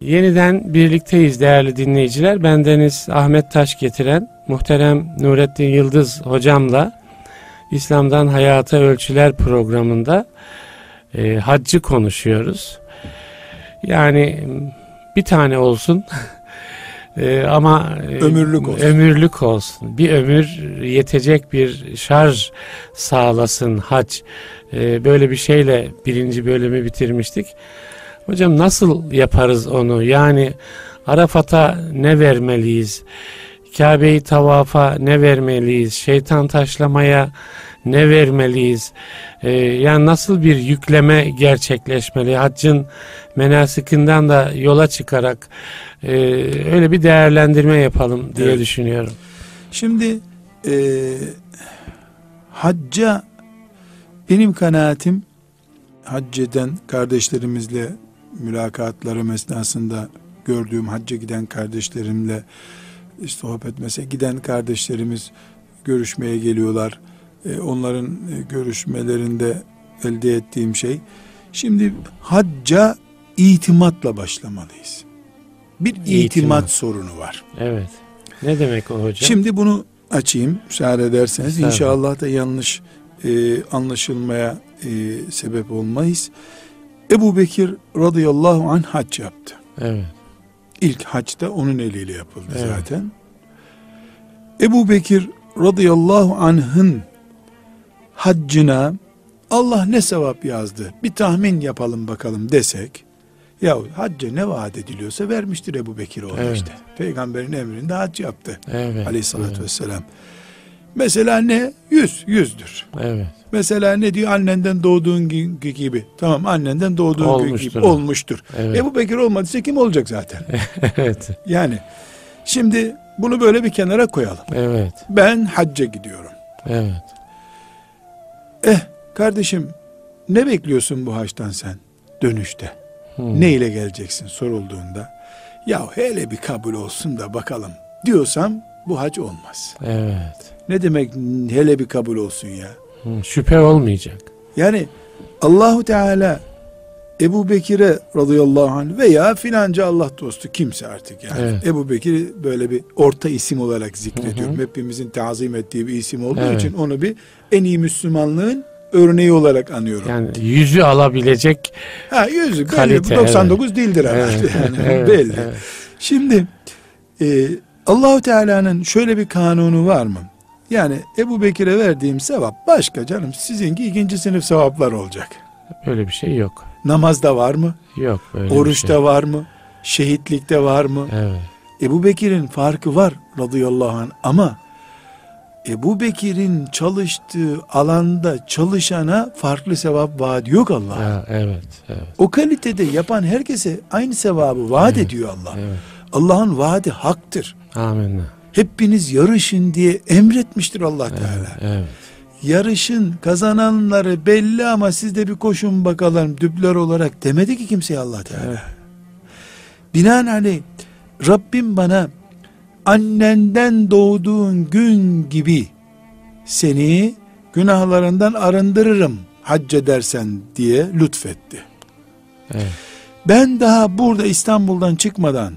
Yeniden birlikteyiz değerli dinleyiciler. Bendeniz Ahmet Taş getiren muhterem Nurettin Yıldız hocamla İslam'dan Hayata Ölçüler programında e, haccı konuşuyoruz. Yani bir tane olsun e, ama e, ömürlük olsun. ömürlük olsun. Bir ömür yetecek bir şarj sağlasın hac. E, böyle bir şeyle birinci bölümü bitirmiştik. Hocam nasıl yaparız onu? Yani Arafat'a ne vermeliyiz? Kabe'yi tavafa ne vermeliyiz? Şeytan taşlamaya ne vermeliyiz? Ee, yani nasıl bir yükleme gerçekleşmeli? Haccın menasikinden da yola çıkarak e, öyle bir değerlendirme yapalım diye Evet. düşünüyorum. Şimdi e, hacca benim kanaatim hac eden kardeşlerimizle mülakatlarım esnasında gördüğüm hacca giden kardeşlerimle işte sohbet mesela giden kardeşlerimiz görüşmeye geliyorlar. E, onların e, görüşmelerinde elde ettiğim şey şimdi hacca itimatla başlamalıyız. Bir itimat, İtimat. sorunu var. Evet. Ne demek o hocam? Şimdi bunu açayım müsaade ederseniz. İnşallah da yanlış e, anlaşılmaya e, sebep olmayız. Ebu Bekir radıyallahu anh hac yaptı. evet. İlk hac da onun eliyle yapıldı Evet. zaten. Ebu Bekir radıyallahu anh'ın haccına Allah ne sevap yazdı bir tahmin yapalım bakalım desek ya hacca ne vaat ediliyorsa vermiştir Ebu Bekir ona Evet. işte. Peygamberin emrinde hac yaptı Evet. aleyhissalatü evet, vesselam. Mesela ne? Yüz, yüzdür. Evet. Mesela ne diyor? Annenden doğduğun günkü gibi. Tamam annenden doğduğun Olmuştur gibi olmuştur. Evet. Ebu Bekir olmadıysa kim olacak zaten? evet. yani şimdi bunu böyle bir kenara koyalım. Evet. Ben hacca gidiyorum. Evet. Eh kardeşim ne bekliyorsun bu haçtan sen dönüşte? Hmm. Ne ile geleceksin sorulduğunda? Ya hele bir kabul olsun da bakalım diyorsam bu hac olmaz. Evet. Ne demek hele bir kabul olsun ya? Hmm, Şüphe olmayacak. Yani Allahu Teala Ebu Bekir'e radıyallahu anh veya filanca Allah dostu kimse artık yani. Evet. Ebu Bekir'i böyle bir orta isim olarak zikrediyorum. Hı hı. Hepimizin tazim ettiği bir isim olduğu Evet. için onu bir en iyi Müslümanlığın örneği olarak anıyorum. Yani yüzü alabilecek ha yüzü belli Kalite, 99 değildir herhalde. Evet, Yani evet, belli. evet. Şimdi e, Allahu Teala'nın şöyle bir kanunu var mı? Yani Ebu Bekir'e verdiğim sevap başka canım. Sizinki ikinci sınıf sevaplar olacak. böyle bir şey yok. Namazda var mı? Yok böyle Oruçta şey. var mı? Şehitlikte var mı? Evet. Ebu Bekir'in farkı var radıyallahu anh ama Ebu Bekir'in çalıştığı alanda çalışana farklı sevap vaat yok Allah. Evet. Evet. O kalitede yapan herkese aynı sevabı vaat ediyor Allah. Evet. Allah'ın vaadi haktır. Amenna. Hepiniz yarışın diye emretmiştir Allah Teala. Evet. Yarışın kazananları belli ama siz de bir koşun bakalım dübler olarak demedi ki kimseye Allah Teala. Evet. Binaenaleyh Rabbim bana annenden doğduğun gün gibi seni günahlarından arındırırım hac edersen diye lütfetti. Evet. Ben daha burada İstanbul'dan çıkmadan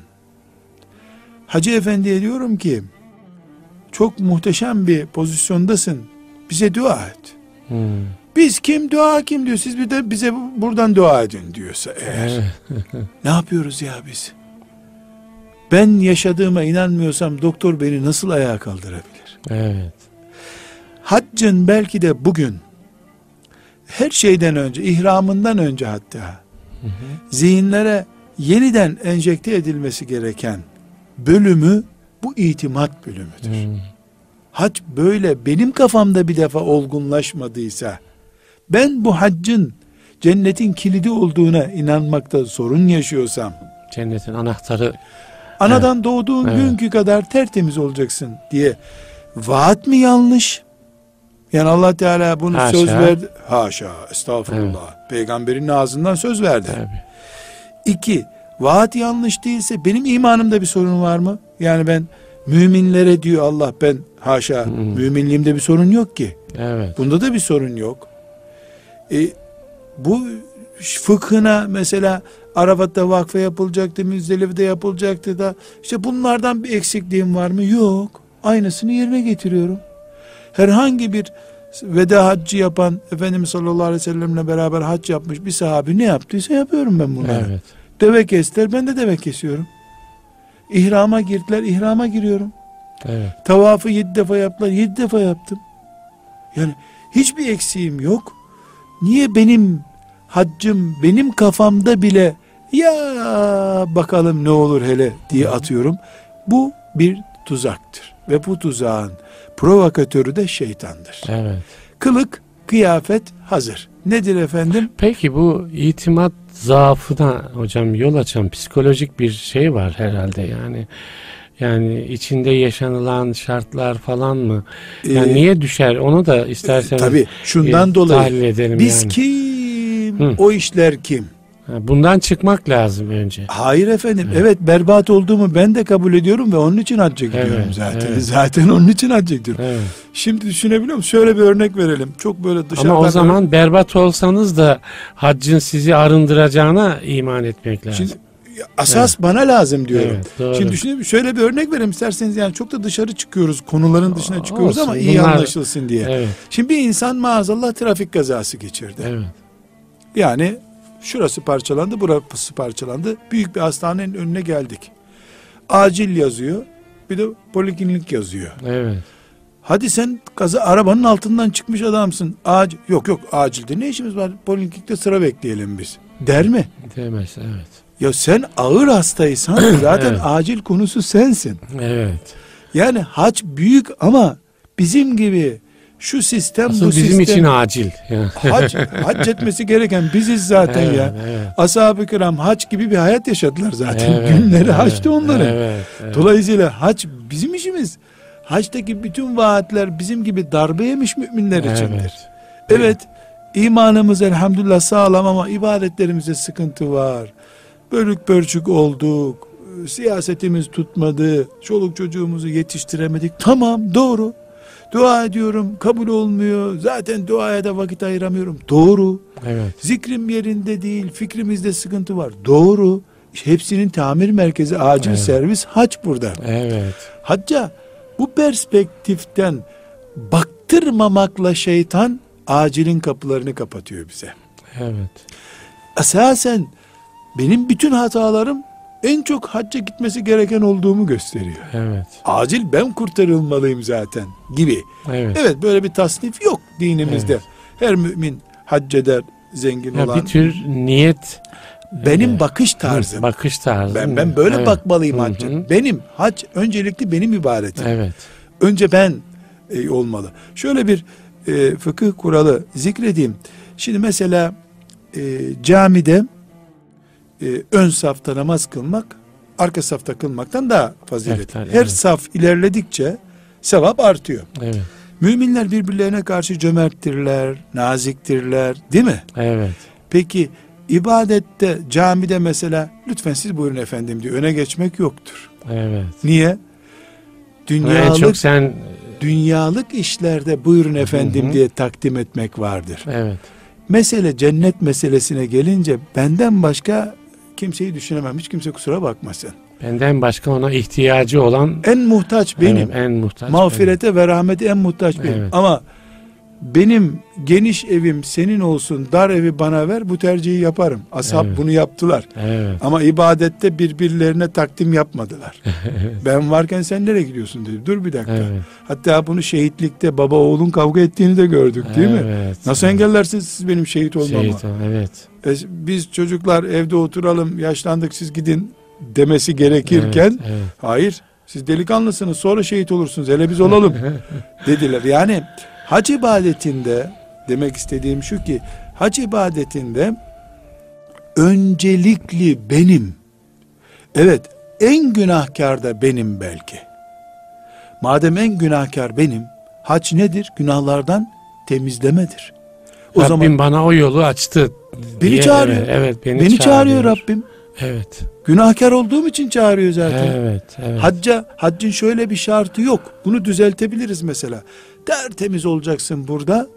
Hacı Efendi'ye diyorum ki çok muhteşem bir pozisyondasın. Bize dua et. Hmm. Biz kim dua kim diyor. Siz bir de bize buradan dua edin diyorsa eğer. Ne yapıyoruz ya biz? Ben yaşadığıma inanmıyorsam doktor beni nasıl ayağa kaldırabilir? Evet. Haccın belki de bugün her şeyden önce, ihramından önce hatta zihinlere yeniden enjekte edilmesi gereken bölümü bu itimat bölümüdür. Hmm. Hac böyle benim kafamda bir defa olgunlaşmadıysa ben bu haccın cennetin kilidi olduğuna inanmakta sorun yaşıyorsam Cennetin anahtarı. anadan doğduğun Evet. günkü kadar tertemiz olacaksın diye vaat mi yanlış? Yani Allah Teala bunu Haşa. söz verdi. Haşa, estağfurullah. Peygamberin ağzından söz verdi. Tabii. İki, vaat yanlış değilse benim imanımda bir sorun var mı? Yani ben müminlere diyor Allah ben haşa Hmm. müminliğimde bir sorun yok ki. Evet. Bunda da bir sorun yok. E, bu fıkhına mesela Arafat'ta vakfe yapılacaktı, Müzdelife'de yapılacaktı da işte bunlardan bir eksikliğim var mı? Yok. Aynısını yerine getiriyorum. Herhangi bir veda haccı yapan Efendimiz sallallahu aleyhi ve sellemle beraber hac yapmış bir sahabi ne yaptıysa yapıyorum ben bunları. Evet. Deve kestiler ben de deve kesiyorum. İhrama girdiler ihrama giriyorum. Evet. Tavafı yedi defa yaptılar yedi defa yaptım. Yani hiçbir eksiğim yok. Niye benim haccım benim kafamda bile ya bakalım ne olur hele diye atıyorum. Bu bir tuzaktır. Ve bu tuzağın provokatörü de şeytandır. Evet. Kılık, kıyafet hazır. Nedir efendim? Peki bu itimat zaafına hocam yol açan psikolojik bir şey var herhalde yani. Yani içinde yaşanılan şartlar falan mı? Yani Ee, niye düşer? Onu da isterseniz Tabii şundan e, dolayı edelim biz yani. kim? Hı. O işler kim? Bundan çıkmak lazım önce. Hayır efendim. Evet. Evet. berbat olduğumu ben de kabul ediyorum ve onun için hacca gidiyorum Evet, zaten. evet. Zaten onun için hacca gidiyorum. Evet. Şimdi düşünebiliyor musun? Şöyle bir örnek verelim. Çok böyle dışarıdan... Ama o zaman berbat olsanız da haccın sizi arındıracağına iman etmek lazım. Şimdi asas bana lazım diyorum. Evet, doğru. Şimdi düşünün şöyle bir örnek vereyim isterseniz yani çok da dışarı çıkıyoruz konuların dışına çıkıyoruz olsun, ama iyi bunlar- anlaşılsın diye. Evet, Şimdi bir insan maazallah trafik kazası geçirdi. evet, Yani şurası parçalandı, burası parçalandı. Büyük bir hastanenin önüne geldik. Acil yazıyor. Bir de poliklinik yazıyor. evet. Hadi sen kaza arabanın altından çıkmış adamsın. Acil yok yok acilde ne işimiz var? Poliklinikte sıra bekleyelim biz. Der mi? Demez, evet. Ya sen ağır hastaysan zaten Evet. acil konusu sensin. Evet. Yani hac büyük ama bizim gibi şu sistem Asıl bu bizim sistem için acil. Hac, hac etmesi gereken biziz zaten evet, ya. Evet. Ashab-ı kiram hac gibi bir hayat yaşadılar zaten. Evet, Günleri evet, haçtı onların. Evet, evet. Dolayısıyla hac bizim işimiz. Haçtaki bütün vaatler bizim gibi darbe yemiş müminler içindir. Evet. Evet, imanımız elhamdülillah sağlam ama ibadetlerimizde sıkıntı var. Bölük pörçük olduk. Siyasetimiz tutmadı. Çoluk çocuğumuzu yetiştiremedik. Tamam, doğru. Dua ediyorum, kabul olmuyor. Zaten duaya da vakit ayıramıyorum. Doğru. Evet. Zikrim yerinde değil, fikrimizde sıkıntı var. Doğru. Hepsinin tamir merkezi acil Evet. servis hac burada. Evet. Hacca bu perspektiften baktırmamakla şeytan acilin kapılarını kapatıyor bize. Evet. Esasen benim bütün hatalarım en çok hacca gitmesi gereken olduğumu gösteriyor. Evet. Acil ben kurtarılmalıyım zaten gibi. Evet. Evet böyle bir tasnif yok dinimizde. Evet. Her mümin hac eder zengin Ya olan. bir tür niyet benim Evet. bakış tarzım. bakış tarzı. ben ben böyle Evet. bakmalıyım hacca. Benim hac öncelikli benim ibadetim. Evet. Önce ben e, olmalı. Şöyle bir e, fıkıh kuralı zikredeyim. Şimdi mesela e, camide e, ön safta namaz kılmak arka safta kılmaktan daha faziletli. Evet, Her evet. saf ilerledikçe sevap artıyor. Evet. Müminler birbirlerine karşı cömerttirler, naziktirler, değil mi? Evet. Peki ibadette camide mesela lütfen siz buyurun efendim diye öne geçmek yoktur. Evet. Niye? Dünyalık çok sen dünyalık işlerde buyurun efendim Hı hı. diye takdim etmek vardır. evet. Mesele cennet meselesine gelince benden başka kimseyi düşünemem. Hiç kimse kusura bakmasın. Benden başka ona ihtiyacı olan En muhtaç benim. Evet, en muhtaç. Mağfirete ve rahmete en muhtaç benim. Evet. Ama benim geniş evim senin olsun, dar evi bana ver bu tercihi yaparım. Ashab Evet. bunu yaptılar. Evet. Ama ibadette birbirlerine takdim yapmadılar. ben varken sen nereye gidiyorsun dedi. Dur bir dakika. evet. Hatta bunu şehitlikte baba oğlun kavga ettiğini de gördük değil mi? Evet. Nasıl engellersiniz siz benim şehit olmamı? Şehit evet. E, biz çocuklar evde oturalım yaşlandık siz gidin demesi gerekirken Evet, evet. hayır siz delikanlısınız sonra şehit olursunuz hele biz olalım dediler. Yani hac ibadetinde demek istediğim şu ki hac ibadetinde öncelikli benim. Evet en günahkar da benim belki. Madem en günahkar benim hac nedir? Günahlardan temizlemedir. O Rabbim zaman bana o yolu açtı. Beni diye- çağırıyor. Evet, evet, beni, beni çağırıyor Rabbim. Evet. Günahkar olduğum için çağırıyor zaten. Evet, evet. Hacca, haccın şöyle bir şartı yok. Bunu düzeltebiliriz mesela. Tertemiz olacaksın burada.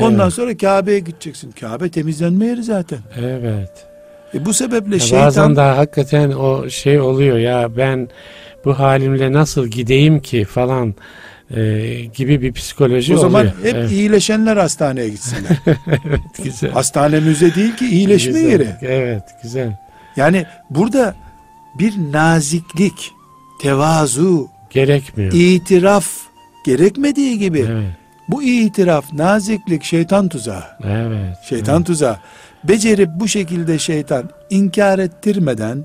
Ondan Evet. sonra Kabe'ye gideceksin. Kabe temizlenme yeri zaten. Evet. E bu sebeple Ya şeytan Bazen daha hakikaten o şey oluyor ya ben bu halimle nasıl gideyim ki falan e, gibi bir psikoloji o zaman oluyor. hep evet, iyileşenler hastaneye gitsinler. evet, güzel. Hastane müze değil ki iyileşme Güzel. yeri. Evet güzel. Yani burada bir naziklik, tevazu, Gerekmiyor. itiraf gerekmediği gibi Evet, bu itiraf, naziklik şeytan tuzağı. evet. Şeytan evet. tuzağı. Becerip bu şekilde şeytan inkar ettirmeden,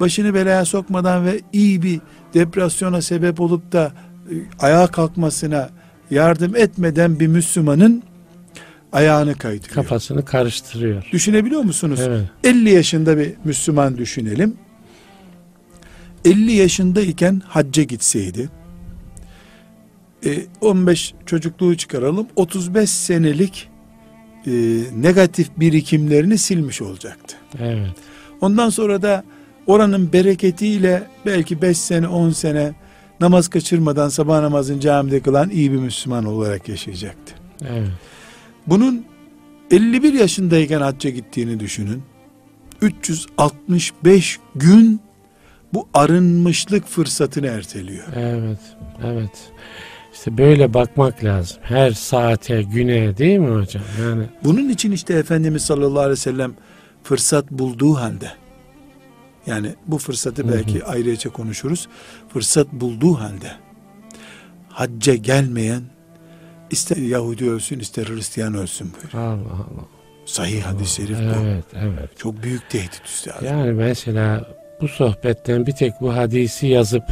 başını belaya sokmadan ve iyi bir depresyona sebep olup da e, ayağa kalkmasına yardım etmeden bir Müslümanın ayağını kaydırıyor. Kafasını karıştırıyor. Düşünebiliyor musunuz? Evet. 50 yaşında bir Müslüman düşünelim. 50 yaşındayken hacca gitseydi, e, 15 çocukluğu çıkaralım, 35 senelik e, negatif birikimlerini silmiş olacaktı. Evet. Ondan sonra da oranın bereketiyle belki 5 sene 10 sene namaz kaçırmadan sabah namazını camide kılan iyi bir Müslüman olarak yaşayacaktı. Evet. Bunun 51 yaşındayken hacca gittiğini düşünün. 365 gün bu arınmışlık fırsatını erteliyor. Evet. Evet. İşte böyle bakmak lazım. Her saate, güne değil mi hocam? Yani Bunun için işte Efendimiz sallallahu aleyhi ve sellem fırsat bulduğu halde yani bu fırsatı belki ayrıca konuşuruz. Fırsat bulduğu halde hacca gelmeyen ister Yahudi ölsün ister Hristiyan ölsün buyuruyor. Allah Allah. Sahih hadis-i şerif bu. Evet, evet. Çok büyük tehdit üstadım. Yani mesela bu sohbetten bir tek bu hadisi yazıp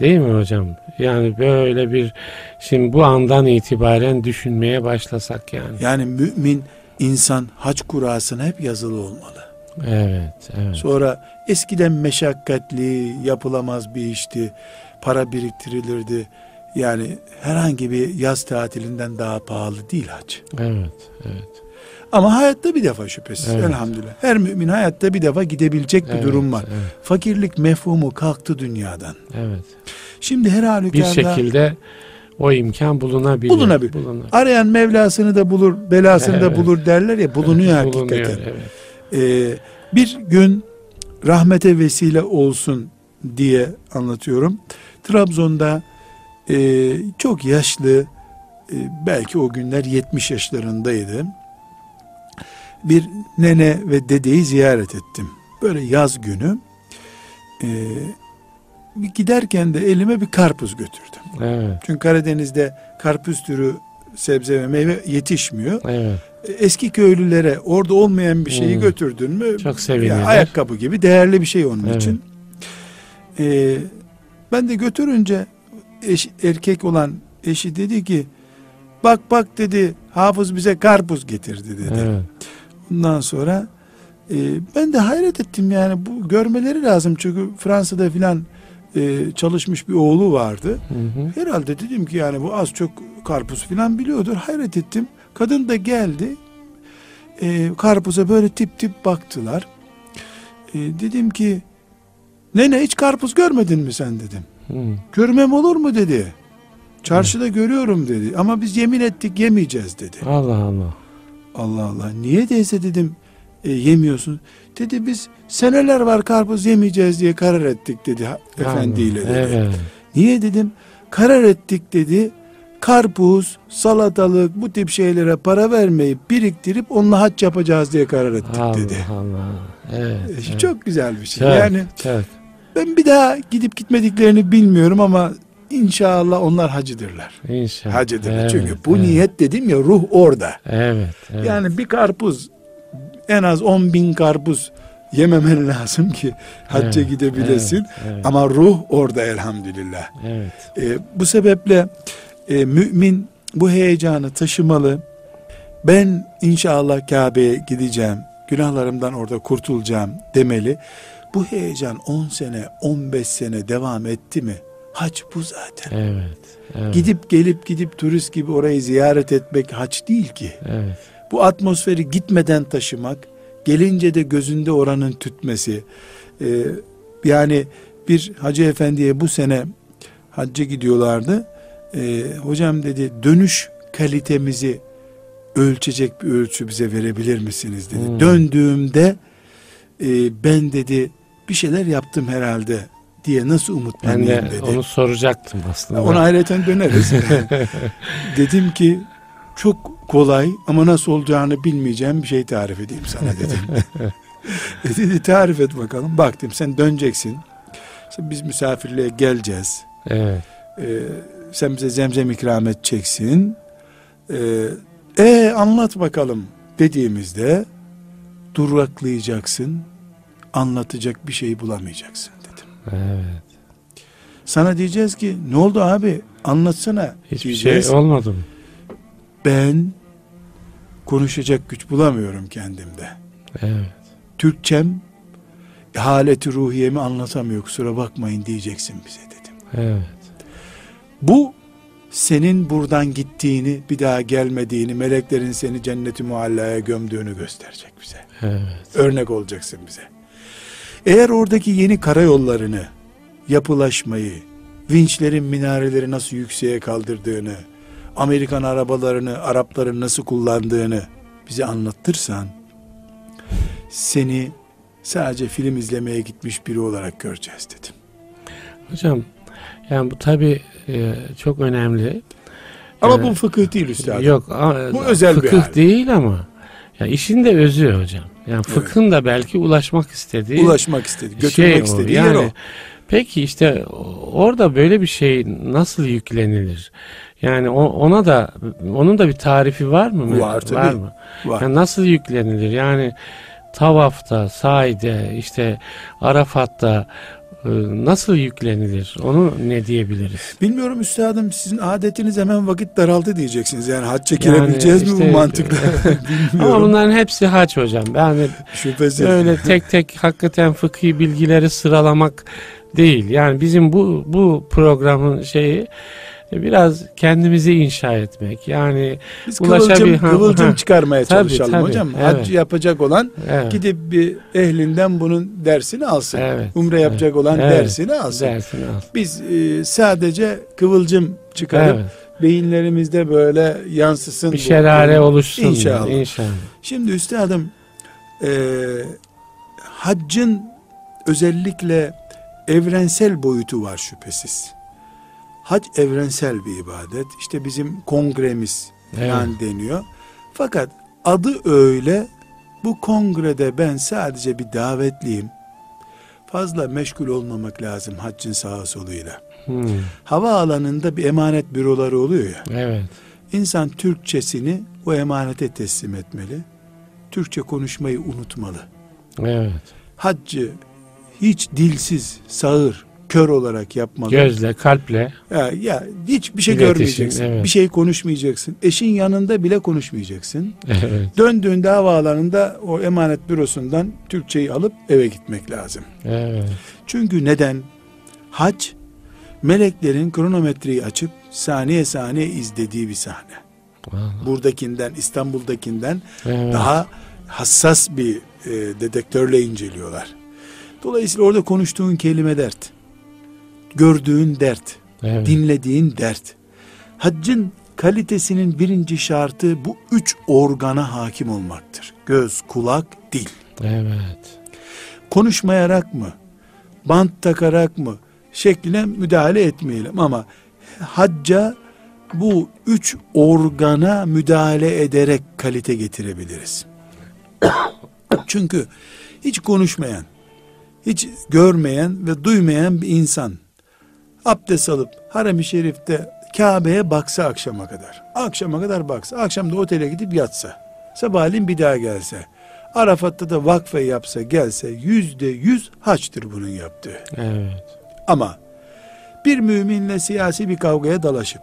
değil mi hocam? Yani böyle bir şimdi bu andan itibaren düşünmeye başlasak yani. Yani mümin insan hac kurasına hep yazılı olmalı. Evet, evet. Sonra eskiden meşakkatli, yapılamaz bir işti. Para biriktirilirdi. Yani herhangi bir yaz tatilinden daha pahalı değil hac. Evet, evet. Ama hayatta bir defa şüphesiz Evet. elhamdülillah. Her mümin hayatta bir defa gidebilecek bir Evet, durum var. Evet, Fakirlik mefhumu kalktı dünyadan. evet. Şimdi her Bir halükarda şekilde o imkan bulunabilir. Bulunabilir. Bulunabilir. arayan Mevlasını da bulur, belasını da Evet. bulur derler ya bulunuyor Evet, hakikaten. bulunuyor, evet. Ee, bir gün rahmete vesile olsun diye anlatıyorum. Trabzon'da e, çok yaşlı e, belki o günler 70 yaşlarındaydı. Bir nene ve dedeyi ziyaret ettim. Böyle yaz günü. E, giderken de elime bir karpuz götürdüm. Evet, Çünkü Karadeniz'de karpuz türü sebze ve meyve yetişmiyor. evet. Eski köylülere orada olmayan bir şeyi Hmm. götürdün mü Çok sevinirler. ya ayakkabı gibi değerli bir şey onun Evet. için. Ee, ben de götürünce eş, erkek olan eşi dedi ki bak bak dedi hafız bize karpuz getirdi dedi. Evet. Ondan sonra e, ben de hayret ettim yani bu görmeleri lazım çünkü Fransa'da filan e, çalışmış bir oğlu vardı. Hı hı. Herhalde dedim ki yani bu az çok karpuz filan biliyordur. Hayret ettim. Kadın da geldi. Ee, karpuza böyle tip tip baktılar. Ee, dedim ki nene hiç karpuz görmedin mi sen dedim. Hı. Görmem olur mu dedi. Çarşıda görüyorum dedi. Ama biz yemin ettik yemeyeceğiz dedi. Allah Allah. Allah Allah. Niye değilse dedim e, yemiyorsun. Dedi biz seneler var karpuz yemeyeceğiz diye karar ettik dedi ha- efendiyle dedi. Evet. Niye dedim? Karar ettik dedi. Karpuz, salatalık bu tip şeylere para vermeyip biriktirip onunla haç yapacağız diye karar ettik Allah dedi. Allah. Evet. E, evet. Çok güzel bir şey. Çok, Yani çok. ben bir daha gidip gitmediklerini bilmiyorum ama inşallah onlar hacıdırlar. İnşallah. Hacıdırlar. Evet, Çünkü bu evet. niyet dedim ya ruh orada. Evet. evet. Yani bir karpuz en az 10 bin karpuz yememen lazım ki hacca Evet, gidebilesin. Evet, evet, Ama ruh orada elhamdülillah. evet. E, bu sebeple e, mümin bu heyecanı taşımalı. Ben inşallah Kabe'ye gideceğim, günahlarımdan orada kurtulacağım demeli. Bu heyecan 10 sene, 15 sene devam etti mi? Hac bu zaten. Evet. Evet. Gidip gelip gidip turist gibi orayı ziyaret etmek hac değil ki. Evet. Bu atmosferi gitmeden taşımak, gelince de gözünde oranın tütmesi. Ee, yani bir hacı efendiye bu sene hacca gidiyorlardı. Ee, hocam dedi dönüş kalitemizi ölçecek bir ölçü bize verebilir misiniz dedi. Hmm. Döndüğümde e, ben dedi bir şeyler yaptım herhalde diye nasıl Ben umutlanayım de dedi. onu soracaktım aslında. Ona ayrıca döneriz. dedim ki çok kolay ama nasıl olacağını bilmeyeceğim bir şey tarif edeyim sana dedim. e dedi tarif et bakalım. Bak dedim sen döneceksin. İşte biz misafirliğe geleceğiz. Evet. Ee, sen bize zemzem ikram edeceksin. Ee, e anlat bakalım dediğimizde duraklayacaksın. Anlatacak bir şey bulamayacaksın. Evet. Sana diyeceğiz ki ne oldu abi anlatsana Hiçbir diyeceğiz. şey olmadı mı? Ben konuşacak güç bulamıyorum kendimde. Evet. Türkçem haleti ruhiyemi anlatamıyor kusura bakmayın diyeceksin bize dedim. Evet. Bu senin buradan gittiğini bir daha gelmediğini meleklerin seni cenneti muallaya gömdüğünü gösterecek bize. Evet. Örnek olacaksın bize. Eğer oradaki yeni karayollarını, yapılaşmayı, vinçlerin minareleri nasıl yükseğe kaldırdığını, Amerikan arabalarını, Arapların nasıl kullandığını bize anlattırsan, seni sadece film izlemeye gitmiş biri olarak göreceğiz dedim. Hocam yani bu tabi çok önemli. Ama Evet. bu fıkıh değil üstadım. Yok. a- Bu özel bir fıkıh hal. değil ama ya işin de özü hocam. Yani fıkhın da belki ulaşmak istediği Ulaşmak istedi, götürmek şey istediği yani, yer o. Peki işte orada böyle bir şey nasıl yüklenilir? Yani ona da onun da bir tarifi var mı? Var tabii. mı? Var. Yani nasıl yüklenilir? Yani tavafta, saide, işte Arafat'ta nasıl yüklenilir? Onu ne diyebiliriz? Bilmiyorum üstadım sizin adetiniz hemen vakit daraldı diyeceksiniz. Yani hacca girebileceğiz mi işte- bu mantıkla? Ama bunların hepsi haç hocam. Yani Şüphesiz. öyle tek tek hakikaten fıkhi bilgileri sıralamak değil. Yani bizim bu bu programın şeyi biraz kendimizi inşa etmek. Yani Biz kıvılcım, kıvılcım ha. çıkarmaya Tabii, çalışalım tabii, hocam. evet. Hac yapacak olan evet, gidip bir ehlinden bunun dersini alsın. Evet, Umre yapacak olan evet. dersini alsın. dersini al. Biz e, sadece kıvılcım çıkarıp Evet. beyinlerimizde böyle yansısın. Bir bu. şerare oluşsun. İnşallah. İnşallah. Şimdi üstadım e, haccın özellikle evrensel boyutu var şüphesiz. Hac evrensel bir ibadet. İşte bizim kongremiz Evet. falan deniyor. Fakat adı öyle bu kongrede ben sadece bir davetliyim. Fazla meşgul olmamak lazım haccın sağa soluyla. Hmm, Havaalanında bir emanet büroları oluyor ya. Evet. İnsan Türkçesini o emanete teslim etmeli. Türkçe konuşmayı unutmalı. Evet. Haccı hiç dilsiz, sağır, kör olarak yapmalı. Gözle, kalple. Ya, ya hiçbir şey İletişim, görmeyeceksin. evet. Bir şey konuşmayacaksın. Eşin yanında bile konuşmayacaksın. Evet. Döndüğünde havaalanında o emanet bürosundan Türkçeyi alıp eve gitmek lazım. Evet. Çünkü neden? Hac meleklerin kronometreyi açıp saniye saniye izlediği bir sahne. Vallahi. Buradakinden, İstanbul'dakinden Evet. daha hassas bir e, dedektörle inceliyorlar. Dolayısıyla orada konuştuğun kelime dert. Gördüğün dert. Evet. Dinlediğin dert. Haccın kalitesinin birinci şartı bu üç organa hakim olmaktır. Göz, kulak, dil. Evet. Konuşmayarak mı, bant takarak mı şekline müdahale etmeyelim ama hacca bu üç organa müdahale ederek kalite getirebiliriz. Çünkü hiç konuşmayan, hiç görmeyen ve duymayan bir insan abdest alıp harem-i şerifte Kabe'ye baksa akşama kadar. Akşama kadar baksa. Akşam da otele gidip yatsa. Sabahleyin bir daha gelse. Arafat'ta da vakfe yapsa gelse yüzde yüz haçtır bunun yaptığı. Evet. Ama bir müminle siyasi bir kavgaya dalaşıp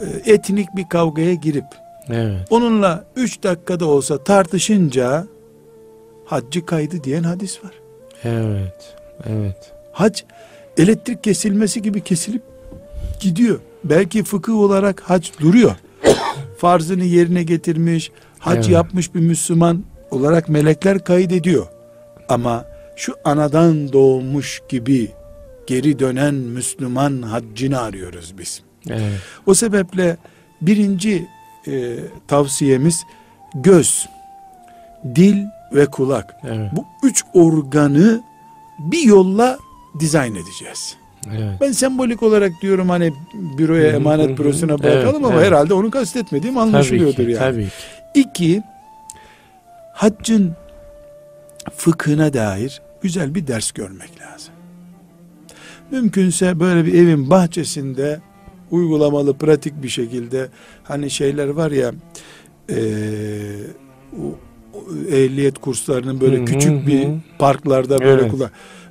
e, etnik bir kavgaya girip Evet. onunla üç dakikada olsa tartışınca haccı kaydı diyen hadis var. Evet. Evet. Hac elektrik kesilmesi gibi kesilip gidiyor. Belki fıkıh olarak hac duruyor. Farzını yerine getirmiş, hac Evet. yapmış bir Müslüman olarak melekler kaydediyor. Ama şu anadan doğmuş gibi geri dönen Müslüman haccını arıyoruz biz. Evet. O sebeple birinci e, tavsiyemiz göz, dil ve kulak. Evet. Bu üç organı bir yolla dizayn edeceğiz. Evet. Ben sembolik olarak diyorum hani büroya emanet bürosuna bırakalım Evet, ama evet. herhalde onu kastetmediğim Tabii anlaşılıyordur ki, yani. tabii ki. İki, haccın fıkhına dair güzel bir ders görmek lazım. Mümkünse böyle bir evin bahçesinde uygulamalı, pratik bir şekilde hani şeyler var ya o- o ehliyet kurslarının böyle Hı hı küçük bir parklarda böyle Evet. kullan.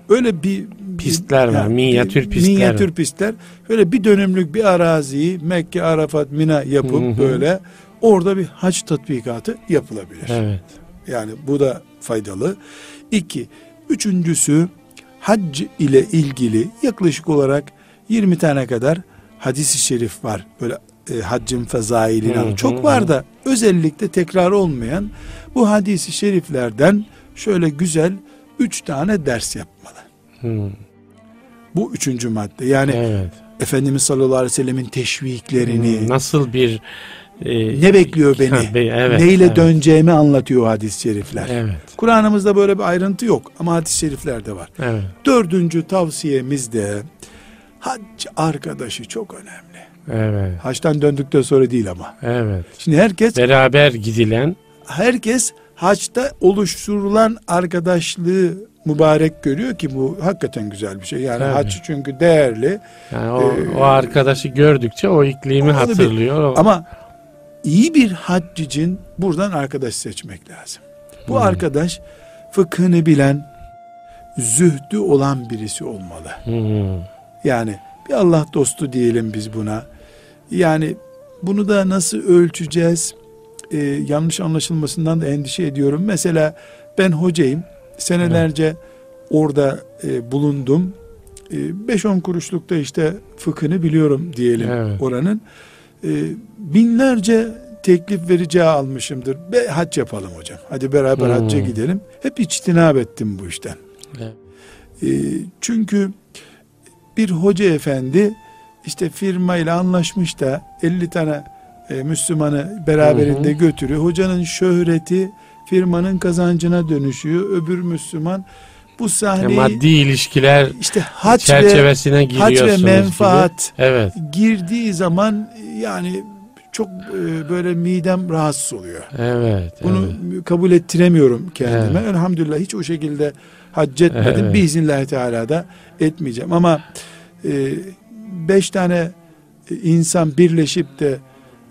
Öyle bir Pistler var, yani minyatür bir- pistler Minyatür var. pistler. Böyle bir dönümlük bir araziyi Mekke, Arafat, Mina yapıp Hı hı. böyle orada bir hac tatbikatı yapılabilir. Evet. Yani bu da faydalı. İki, üçüncüsü hac ile ilgili yaklaşık olarak 20 tane kadar hadisi şerif var. Böyle e, haccın fezailini Hı anlatan. hı Çok var da özellikle tekrar olmayan bu hadisi şeriflerden şöyle güzel üç tane ders yapmalı. Bu üçüncü madde. Yani Evet. Efendimiz sallallahu aleyhi ve sellemin teşviklerini, Hı, Nasıl bir e, ne bekliyor beni, Ha, be- evet, neyle evet. döneceğimi anlatıyor hadis-i şerifler. Evet. Kur'an'ımızda böyle bir ayrıntı yok ama hadis-i şeriflerde var. Evet. Dördüncü tavsiyemiz de hac arkadaşı çok önemli. Evet. Haçtan döndükten sonra değil ama. Evet. Şimdi herkes Beraber gidilen herkes haçta oluşturulan arkadaşlığı mübarek görüyor ki bu hakikaten güzel bir şey. Yani Tabii. hac çünkü değerli yani o, Ee, o arkadaşı gördükçe o iklimi bir- hatırlıyor. O- ama iyi bir hac için buradan arkadaş seçmek lazım. Bu Hmm. arkadaş fıkhını bilen, zühdü olan birisi olmalı. Hı. Yani bir Allah dostu diyelim biz buna. Yani bunu da nasıl ölçeceğiz? Ee, yanlış anlaşılmasından da endişe ediyorum. Mesela ben hocayım. Senelerce orada e, bulundum. 5-10 kuruşlukta işte fıkhını biliyorum diyelim Evet. oranın. E, binlerce teklif vereceği almışımdır. Be, hac yapalım hocam. Hadi beraber Hmm. hacca gidelim. Hep içtinab ettim bu işten. Evet. E, çünkü bir hoca efendi işte firmayla anlaşmış da 50 tane e, Müslümanı beraberinde Hı hı. götürüyor. Hocanın şöhreti firmanın kazancına dönüşüyor. Öbür Müslüman bu Yani sahneyi maddi ilişkiler işte ve, çerçevesine hac giriyorsunuz ve menfaat gibi. Evet. girdiği zaman yani çok e, böyle midem rahatsız oluyor. Evet. Bunu evet. kabul ettiremiyorum kendime. Evet. Elhamdülillah hiç o şekilde hac etmedim. Evet. Biiznillahü Teala da etmeyeceğim. Ama e, beş tane e, insan birleşip de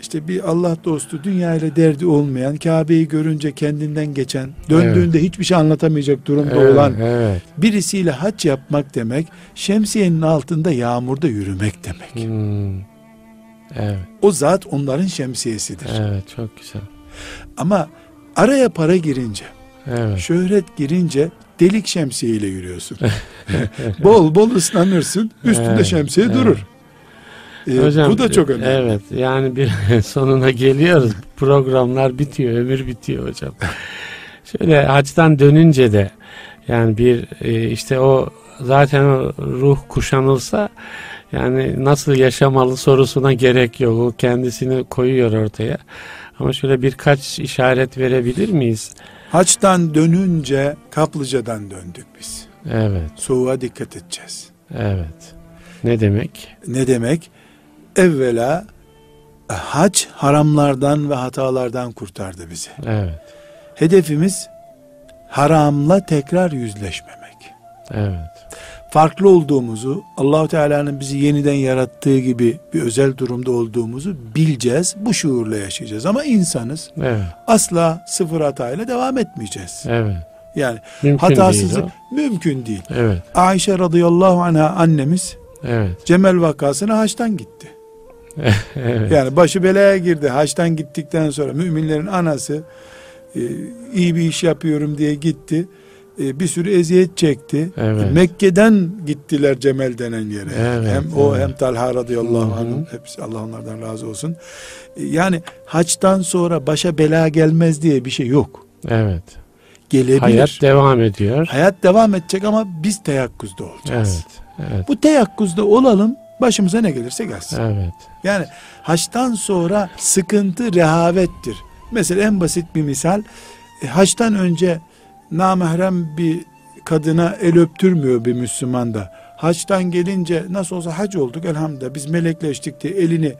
işte bir Allah dostu dünya ile derdi olmayan Kabe'yi görünce kendinden geçen döndüğünde hiçbir şey anlatamayacak durumda Evet, olan Evet. birisiyle hac yapmak demek şemsiyenin altında yağmurda yürümek demek. Hmm. Evet. O zat onların şemsiyesidir. Evet. Çok güzel. Ama araya para girince Evet. Şöhret girince delik şemsiyeyle yürüyorsun. bol bol ıslanırsın. Üstünde Evet, şemsiye evet. durur. Ee, bu da çok önemli. Evet yani bir sonuna geliyoruz. Programlar bitiyor, ömür bitiyor hocam. Şöyle hacdan dönünce de yani bir e, işte o zaten o ruh kuşanılsa yani nasıl yaşamalı sorusuna gerek yok. O kendisini koyuyor ortaya. Ama şöyle birkaç işaret verebilir miyiz? Haçtan dönünce kaplıcadan döndük biz. Evet, Soğuğa dikkat edeceğiz. evet. Ne demek? Ne demek? Evvela hac haramlardan ve hatalardan kurtardı bizi. Evet, Hedefimiz haramla tekrar yüzleşmemek. evet, farklı olduğumuzu, Allahu Teala'nın bizi yeniden yarattığı gibi bir özel durumda olduğumuzu bileceğiz. Bu şuurla yaşayacağız. Ama insanız. evet, Asla sıfır hatayla devam etmeyeceğiz. evet. Yani Mümkün hatasızlık değil mümkün değil. Evet, Ayşe radıyallahu anha annemiz evet, Cemel vakasına haçtan gitti. evet. Yani başı belaya girdi. Haçtan gittikten sonra müminlerin anası e, iyi bir iş yapıyorum diye gitti. E, bir sürü eziyet çekti. Evet. Mekke'den gittiler Cemel denen yere. Evet, hem o evet. hem Talha radıyallahu anh hepsi Allah onlardan razı olsun. E, Yani haçtan sonra başa bela gelmez diye bir şey yok. Evet. Gelebilir. Hayat Hayat, devam ediyor. devam edecek ama biz teyakkuzda olacağız. Evet. Evet. Bu teyakkuzda olalım. Başımıza ne gelirse gelsin. Evet. Yani haçtan sonra sıkıntı rehavettir. Mesela en basit bir misal. e, haçtan önce namahrem bir kadına el öptürmüyor bir Müslüman da. Haçtan gelince nasıl olsa hac olduk elhamdülillah biz melekleştik diye elini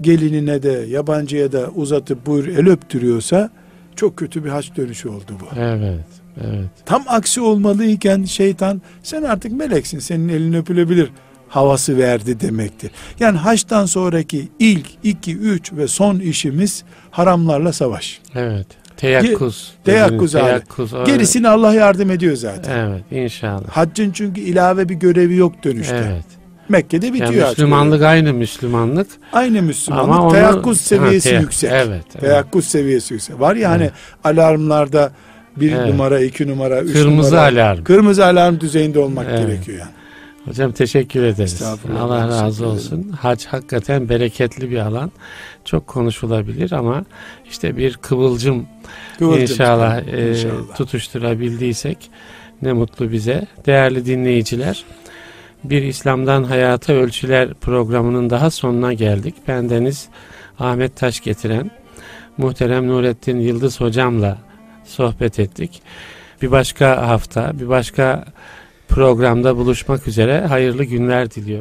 gelinine de yabancıya da uzatıp buyur el öptürüyorsa çok kötü bir haç dönüşü oldu bu. Evet. Evet. Tam aksi olmalıyken şeytan sen artık meleksin senin elin öpülebilir havası verdi demektir. Yani haçtan sonraki ilk, iki, üç ve son işimiz haramlarla savaş. Evet. Teyakkuz. Teyakkuz abi. Teyakkuz. o- Gerisini Allah yardım ediyor zaten. Evet inşallah. Haccın çünkü ilave bir görevi yok dönüşte. Evet. Mekke'de bitiyor Yani Müslümanlık aynı Müslümanlık. Aynı Müslümanlık. Ama onu, teyakkuz seviyesi Ha, teyak- yüksek. Evet. evet. Teyakkuz seviyesi yüksek. Var ya hani Evet. alarmlarda bir Evet. numara, iki numara, üç Kırmızı numara. alarm. Kırmızı alarm düzeyinde olmak Evet. gerekiyor yani. Hocam teşekkür ederiz. Allah razı olsun. Hac hakikaten bereketli bir alan. Çok konuşulabilir ama işte bir kıvılcım, Kıvılcım inşallah, e, İnşallah. tutuşturabildiysek ne mutlu bize. Değerli dinleyiciler, bir İslam'dan Hayata Ölçüler programının daha sonuna geldik. Bendeniz Ahmet Taş getiren muhterem Nurettin Yıldız hocamla sohbet ettik. Bir başka hafta, bir başka programda buluşmak üzere hayırlı günler diliyorum.